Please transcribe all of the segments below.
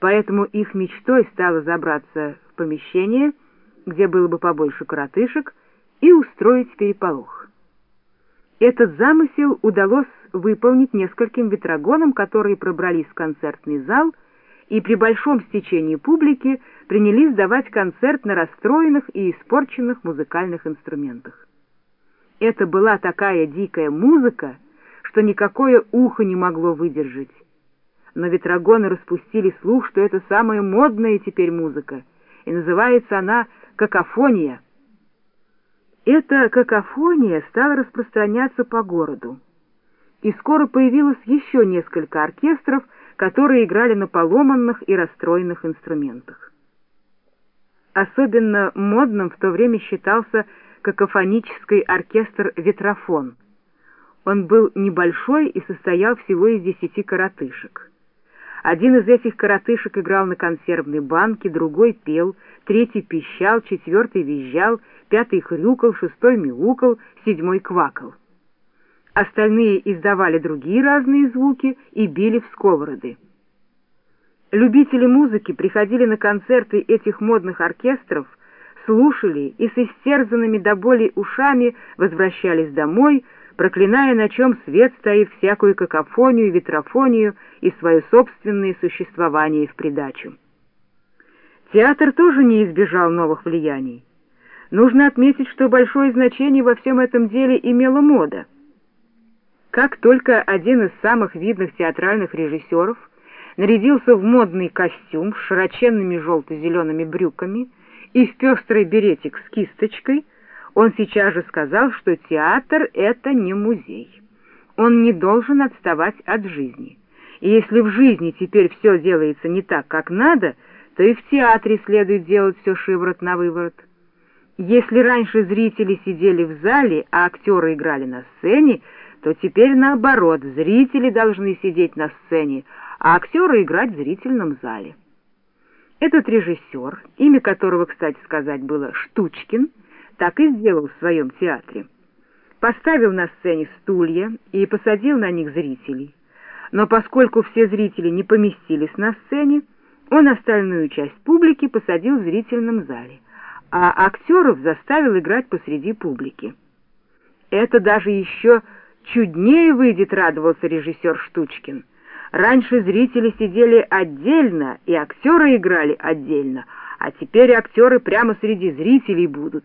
поэтому их мечтой стало забраться в помещение, где было бы побольше коротышек, и устроить переполох. Этот замысел удалось выполнить нескольким ветрогонам, которые пробрались в концертный зал и при большом стечении публики принялись давать концерт на расстроенных и испорченных музыкальных инструментах. Это была такая дикая музыка, что никакое ухо не могло выдержать. Но ветрогоны распустили слух, что это самая модная теперь музыка, и называется она «какофония». Эта какофония стала распространяться по городу. И скоро появилось еще несколько оркестров, которые играли на поломанных и расстроенных инструментах. Особенно модным в то время считался какофонический оркестр «Ветрофон». Он был небольшой и состоял всего из десяти коротышек. Один из этих коротышек играл на консервной банке, другой пел, третий пищал, четвертый визжал, пятый хрюкал, шестой мяукал, седьмой квакал. Остальные издавали другие разные звуки и били в сковороды. Любители музыки приходили на концерты этих модных оркестров, слушали и с истерзанными до боли ушами возвращались домой, проклиная, на чем свет стоит всякую какофонию, ветрофонию и свое собственное существование в придачу. Театр тоже не избежал новых влияний. Нужно отметить, что большое значение во всем этом деле имела мода. Как только один из самых видных театральных режиссеров нарядился в модный костюм с широченными желто-зелеными брюками и в пестрый беретик с кисточкой — он сейчас же сказал, что театр — это не музей. Он не должен отставать от жизни. И если в жизни теперь все делается не так, как надо, то и в театре следует делать все шиворот на выворот. Если раньше зрители сидели в зале, а актеры играли на сцене, то теперь наоборот, зрители должны сидеть на сцене, а актеры играть в зрительном зале. Этот режиссер, имя которого, кстати сказать, было Штучкин, так и сделал в своем театре. Поставил на сцене стулья и посадил на них зрителей. Но поскольку все зрители не поместились на сцене, он остальную часть публики посадил в зрительном зале, а актеров заставил играть посреди публики. Это даже еще чуднее выйдет, радовался режиссер Штучкин. Раньше зрители сидели отдельно, и актеры играли отдельно, а теперь актеры прямо среди зрителей будут.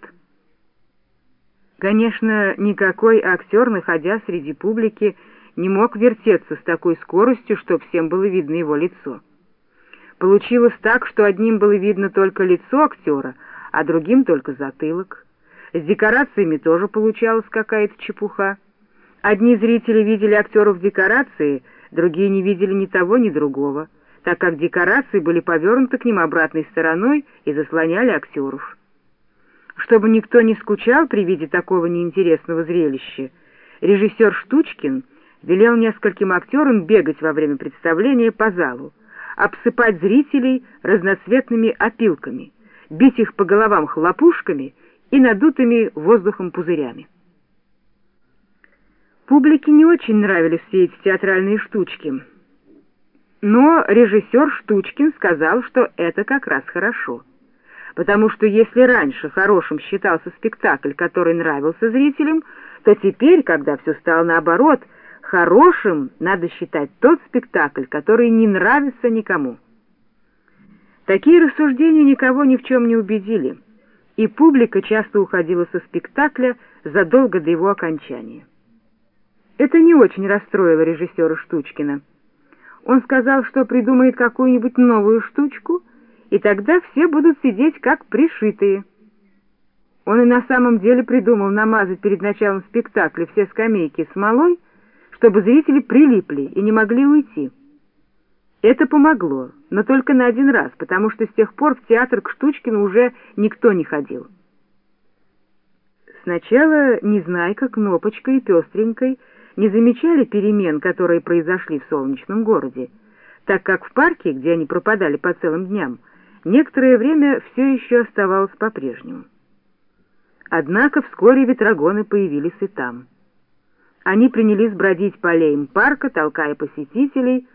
Конечно, никакой актер, находясь среди публики, не мог вертеться с такой скоростью, чтобы всем было видно его лицо. Получилось так, что одним было видно только лицо актера, а другим только затылок. С декорациями тоже получалась какая-то чепуха. Одни зрители видели актеров в декорации, другие не видели ни того, ни другого, так как декорации были повернуты к ним обратной стороной и заслоняли актеров. Чтобы никто не скучал при виде такого неинтересного зрелища, режиссер Штучкин велел нескольким актерам бегать во время представления по залу, обсыпать зрителей разноцветными опилками, бить их по головам хлопушками и надутыми воздухом пузырями. Публике не очень нравились все эти театральные штучки, но режиссер Штучкин сказал, что это как раз хорошо — потому что если раньше хорошим считался спектакль, который нравился зрителям, то теперь, когда все стало наоборот, хорошим надо считать тот спектакль, который не нравится никому. Такие рассуждения никого ни в чем не убедили, и публика часто уходила со спектакля задолго до его окончания. Это не очень расстроило режиссера Штучкина. Он сказал, что придумает какую-нибудь новую штучку — и тогда все будут сидеть как пришитые. Он и на самом деле придумал намазать перед началом спектакля все скамейки смолой, чтобы зрители прилипли и не могли уйти. Это помогло, но только на один раз, потому что с тех пор в театр к Штучкину уже никто не ходил. Сначала Незнайка, Кнопочка и Пестренькой не замечали перемен, которые произошли в солнечном городе, так как в парке, где они пропадали по целым дням, некоторое время все еще оставалось по-прежнему. Однако вскоре ветрогоны появились и там. Они принялись бродить по аллеям парка, толкая посетителей,